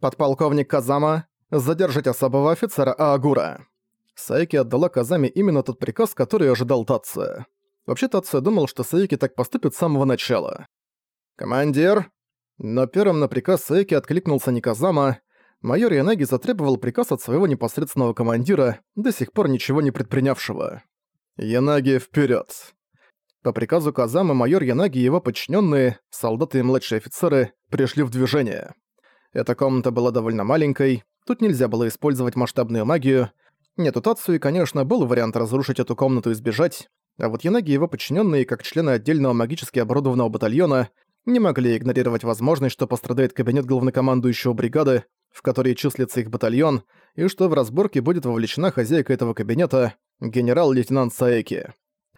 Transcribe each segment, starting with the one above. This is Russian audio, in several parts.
«Подполковник Казама, задержать особого офицера Аагура». Саики отдала Казаме именно тот приказ, который ожидал Тация. Вообще Тация думал, что Саики так поступит с самого начала. «Командир!» Но первым на приказ Саики откликнулся не Казама. Майор Янаги затребовал приказ от своего непосредственного командира, до сих пор ничего не предпринявшего. «Янаги, вперед! По приказу Казамы майор Янаги и его подчиненные, солдаты и младшие офицеры, пришли в движение. Эта комната была довольно маленькой, тут нельзя было использовать масштабную магию. Нет, у Тацуи, конечно, был вариант разрушить эту комнату и сбежать, а вот Янаги и его подчиненные, как члены отдельного магически оборудованного батальона, не могли игнорировать возможность, что пострадает кабинет главнокомандующего бригады, в которой числится их батальон, и что в разборке будет вовлечена хозяйка этого кабинета, генерал-лейтенант Саэки.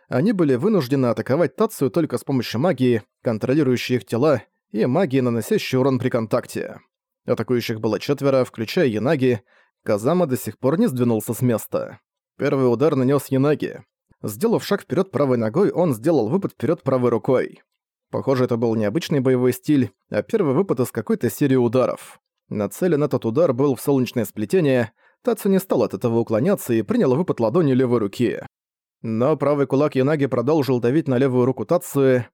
Они были вынуждены атаковать Тацию только с помощью магии, контролирующей их тела, и магии, наносящей урон при контакте. Атакующих было четверо, включая Янаги. Казама до сих пор не сдвинулся с места. Первый удар нанес Янаги. Сделав шаг вперед правой ногой, он сделал выпад вперед правой рукой. Похоже, это был необычный боевой стиль, а первый выпад из какой-то серии ударов. Нацелен этот удар был в солнечное сплетение, Тацу не стал от этого уклоняться и принял выпад ладонью левой руки. Но правый кулак Янаги продолжил давить на левую руку Тацу.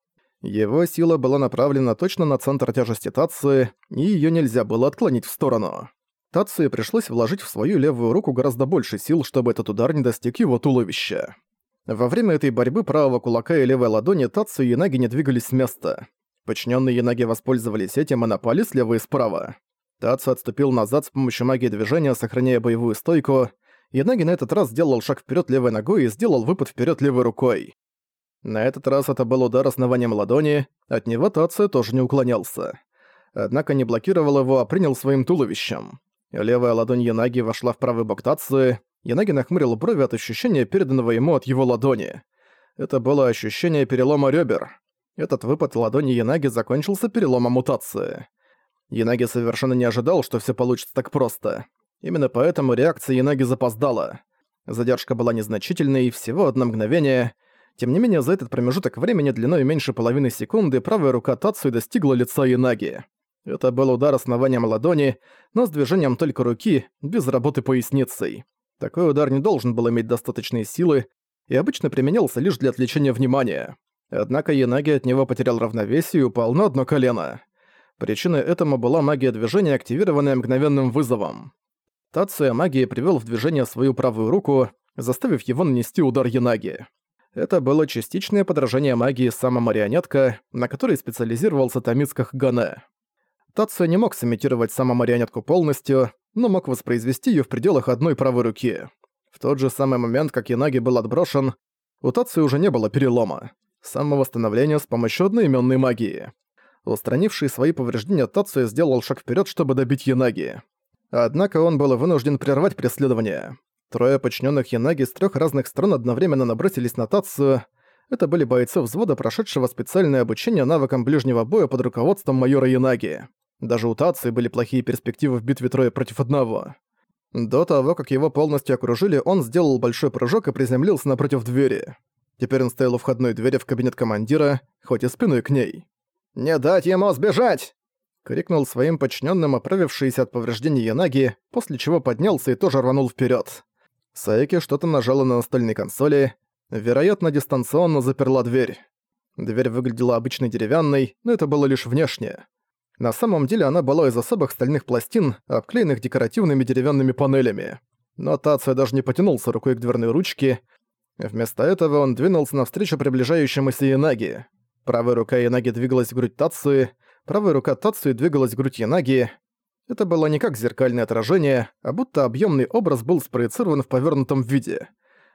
Его сила была направлена точно на центр тяжести Тацу, и её нельзя было отклонить в сторону. Тацу пришлось вложить в свою левую руку гораздо больше сил, чтобы этот удар не достиг его туловища. Во время этой борьбы правого кулака и левой ладони Тацу и Янаги не двигались с места. Подчиненные Янаги воспользовались этим и напали слева и справа. Тацу отступил назад с помощью магии движения, сохраняя боевую стойку. Янаги на этот раз сделал шаг вперед левой ногой и сделал выпад вперед левой рукой. На этот раз это был удар основанием ладони, от него Тацу тоже не уклонялся. Однако не блокировал его, а принял своим туловищем. Левая ладонь Янаги вошла в правый бок Тацу, Янаги нахмурил брови от ощущения, переданного ему от его ладони. Это было ощущение перелома ребер. Этот выпад ладони Янаги закончился переломом мутации. Янаги совершенно не ожидал, что все получится так просто. Именно поэтому реакция Янаги запоздала. Задержка была незначительной, всего одно мгновение. Тем не менее, за этот промежуток времени длиной меньше половины секунды правая рука Тацуи достигла лица Янаги. Это был удар основанием ладони, но с движением только руки, без работы поясницей. Такой удар не должен был иметь достаточной силы и обычно применялся лишь для отвлечения внимания. Однако Янаги от него потерял равновесие и упал на одно колено. Причиной этому была магия движения, активированная мгновенным вызовом. Тацуя магии привел в движение свою правую руку, заставив его нанести удар Янаги. Это было частичное подражание магии сама марионетка, на которой специализировался Томицках Гане. Тацуя не мог сымитировать сама марионетку полностью, но мог воспроизвести её в пределах одной правой руки. В тот же самый момент, как Янаги был отброшен, у Тацию уже не было перелома. Самовосстановление с помощью одноимённой магии. Устранивший свои повреждения Тацию сделал шаг вперед, чтобы добить Янаги. Однако он был вынужден прервать преследование. Трое подчиненных Янаги с трех разных сторон одновременно набросились на Тацию. Это были бойцы взвода, прошедшего специальное обучение навыкам ближнего боя под руководством майора Янаги. Даже у Тации были плохие перспективы в битве трое против одного. До того, как его полностью окружили, он сделал большой прыжок и приземлился напротив двери. Теперь он стоял у входной двери в кабинет командира, хоть и спиной к ней. «Не дать ему сбежать!» крикнул своим подчиненным, оправившийся от повреждений Янаги, после чего поднялся и тоже рванул вперед. Саеки что-то нажала на настольной консоли, вероятно, дистанционно заперла дверь. Дверь выглядела обычной деревянной, но это было лишь внешне. На самом деле она была из особых стальных пластин, обклеенных декоративными деревянными панелями. Но Тация даже не потянулся рукой к дверной ручке. Вместо этого он двинулся навстречу приближающемуся Янаги. Правая рука Янаги двигалась в грудь Тации, правая рука Тации двигалась в грудь Янаги. Это было не как зеркальное отражение, а будто объемный образ был спроецирован в повернутом виде.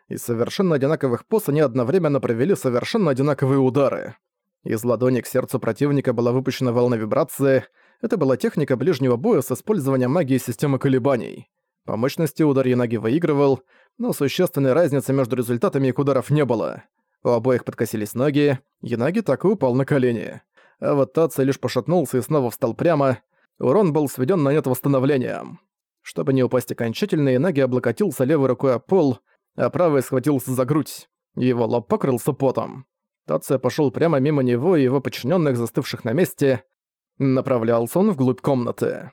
Из совершенно одинаковых поз они одновременно провели совершенно одинаковые удары. Из ладони к сердцу противника была выпущена волна вибрации. Это была техника ближнего боя с использованием магии системы колебаний. По мощности удар Янаги выигрывал, но существенной разницы между результатами их ударов не было. У обоих подкосились ноги, Янаги так и упал на колени. А вот Таци лишь пошатнулся и снова встал прямо. Урон был сведен на нет восстановлением. Чтобы не упасть окончательно, Янаги облокотился левой рукой о пол, а правой схватился за грудь. Его лоб покрылся потом. Тация пошел прямо мимо него и его подчиненных, застывших на месте. Направлялся он вглубь комнаты.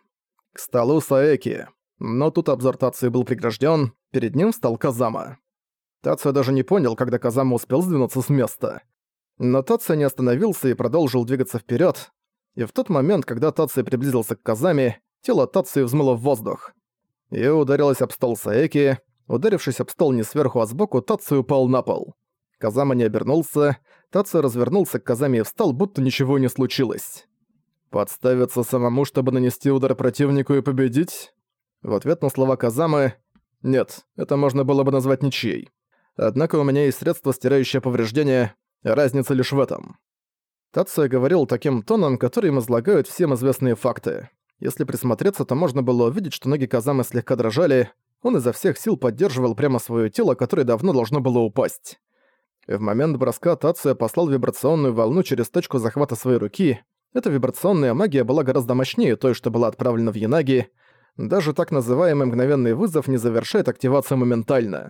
К столу Саэки. Но тут обзор Тации был прегражден, перед ним встал Казама. Тация даже не понял, когда Казама успел сдвинуться с места. Но Тация не остановился и продолжил двигаться вперед. И в тот момент, когда Тация приблизился к Казаме, тело Тации взмыло в воздух. И ударилось об стол Саэки. Ударившись об стол не сверху, а сбоку, Тация упал на пол. Казама не обернулся. Тация развернулся к Казаме и встал, будто ничего не случилось. «Подставиться самому, чтобы нанести удар противнику и победить?» В ответ на слова Казамы «Нет, это можно было бы назвать ничьей. Однако у меня есть средство, стирающее повреждения, разница лишь в этом». Тация говорил таким тоном, которым излагают всем известные факты. Если присмотреться, то можно было увидеть, что ноги Казамы слегка дрожали, он изо всех сил поддерживал прямо свое тело, которое давно должно было упасть. В момент броска Тация послал вибрационную волну через точку захвата своей руки. Эта вибрационная магия была гораздо мощнее той, что была отправлена в Янаги. Даже так называемый мгновенный вызов не завершает активацию моментально.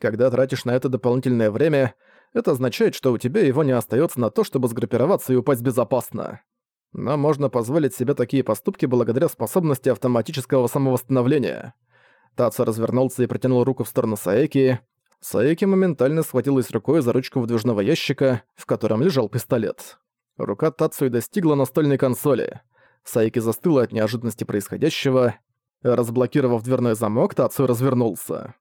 Когда тратишь на это дополнительное время, это означает, что у тебя его не остается на то, чтобы сгруппироваться и упасть безопасно. Но можно позволить себе такие поступки благодаря способности автоматического самовосстановления. Таца развернулся и протянул руку в сторону Саэки. Саэки моментально схватилась рукой за ручку выдвижного ящика, в котором лежал пистолет. Рука Тацуи достигла настольной консоли. Саэки застыла от неожиданности происходящего. Разблокировав дверной замок, Тацуи развернулся.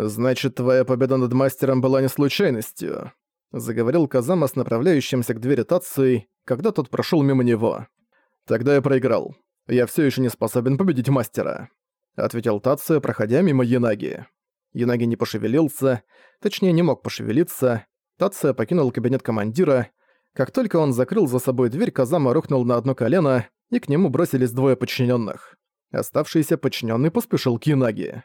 «Значит, твоя победа над мастером была не случайностью», — заговорил Казама с направляющимся к двери Тацуи, когда тот прошел мимо него. «Тогда я проиграл. Я все еще не способен победить мастера», — ответил Тацуя, проходя мимо Янаги. Янаги не пошевелился, точнее не мог пошевелиться. Тация покинул кабинет командира. Как только он закрыл за собой дверь, Казама рухнул на одно колено, и к нему бросились двое подчиненных. Оставшийся подчиненный поспешил к Янаги.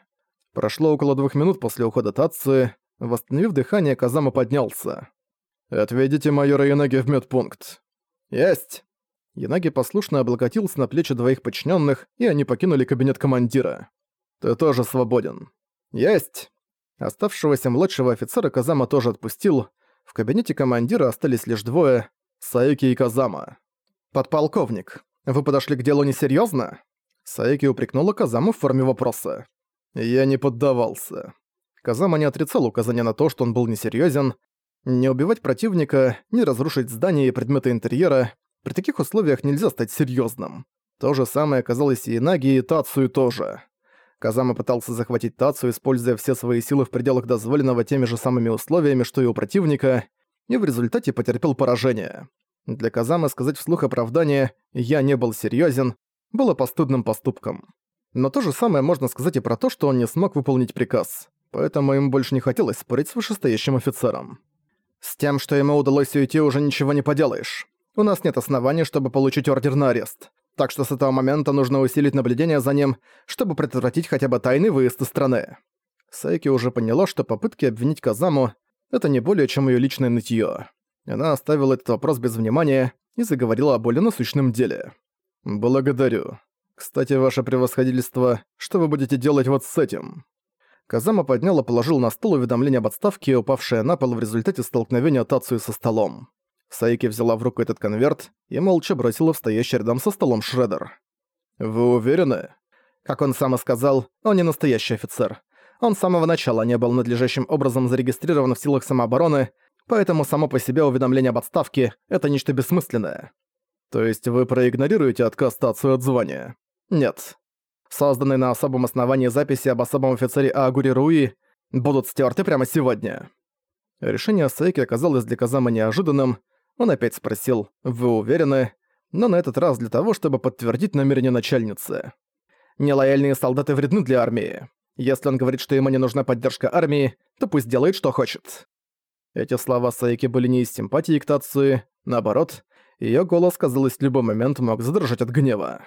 Прошло около двух минут после ухода Татсы. Восстановив дыхание, Казама поднялся. «Отведите майора Янаги в медпункт». «Есть!» Янаги послушно облокотился на плечи двоих подчиненных, и они покинули кабинет командира. «Ты тоже свободен». «Есть!» Оставшегося младшего офицера Казама тоже отпустил. В кабинете командира остались лишь двое — Саюки и Казама. «Подполковник, вы подошли к делу несерьёзно?» Саюки упрекнула Казаму в форме вопроса. Я не поддавался. Казама не отрицал указания на то, что он был несерьёзен. Не убивать противника, не разрушить здания и предметы интерьера. При таких условиях нельзя стать серьёзным. То же самое оказалось и Наги, и Тацию тоже. Казама пытался захватить Тацию, используя все свои силы в пределах дозволенного теми же самыми условиями, что и у противника, и в результате потерпел поражение. Для Казамы сказать вслух оправдание «я не был серьёзен» было постыдным поступком. Но то же самое можно сказать и про то, что он не смог выполнить приказ. Поэтому ему больше не хотелось спорить с вышестоящим офицером. С тем, что ему удалось уйти, уже ничего не поделаешь. У нас нет оснований, чтобы получить ордер на арест. Так что с этого момента нужно усилить наблюдение за ним, чтобы предотвратить хотя бы тайный выезд из страны. Сайки уже поняла, что попытки обвинить Казаму — это не более чем ее личное нытье. Она оставила этот вопрос без внимания и заговорила о более насущном деле. «Благодарю. «Кстати, ваше превосходительство, что вы будете делать вот с этим?» Казама поднял и положил на стол уведомление об отставке, упавшее на пол в результате столкновения Тацию со столом. Саики взяла в руку этот конверт и молча бросила в стоящий рядом со столом Шредер. «Вы уверены?» Как он сам и сказал, он не настоящий офицер. Он с самого начала не был надлежащим образом зарегистрирован в силах самообороны, поэтому само по себе уведомление об отставке — это нечто бессмысленное. То есть вы проигнорируете отказ Тацию от звания? Нет. Созданные на особом основании записи об особом офицере Агури Руи будут стерты прямо сегодня. Решение Сейки оказалось для Казама неожиданным. Он опять спросил «Вы уверены?» Но на этот раз для того, чтобы подтвердить намерение начальницы. Нелояльные солдаты вредны для армии. Если он говорит, что ему не нужна поддержка армии, то пусть делает, что хочет. Эти слова Сайки были не из симпатии к Тацуи, наоборот, её голос, казалось, в любой момент мог задрожать от гнева.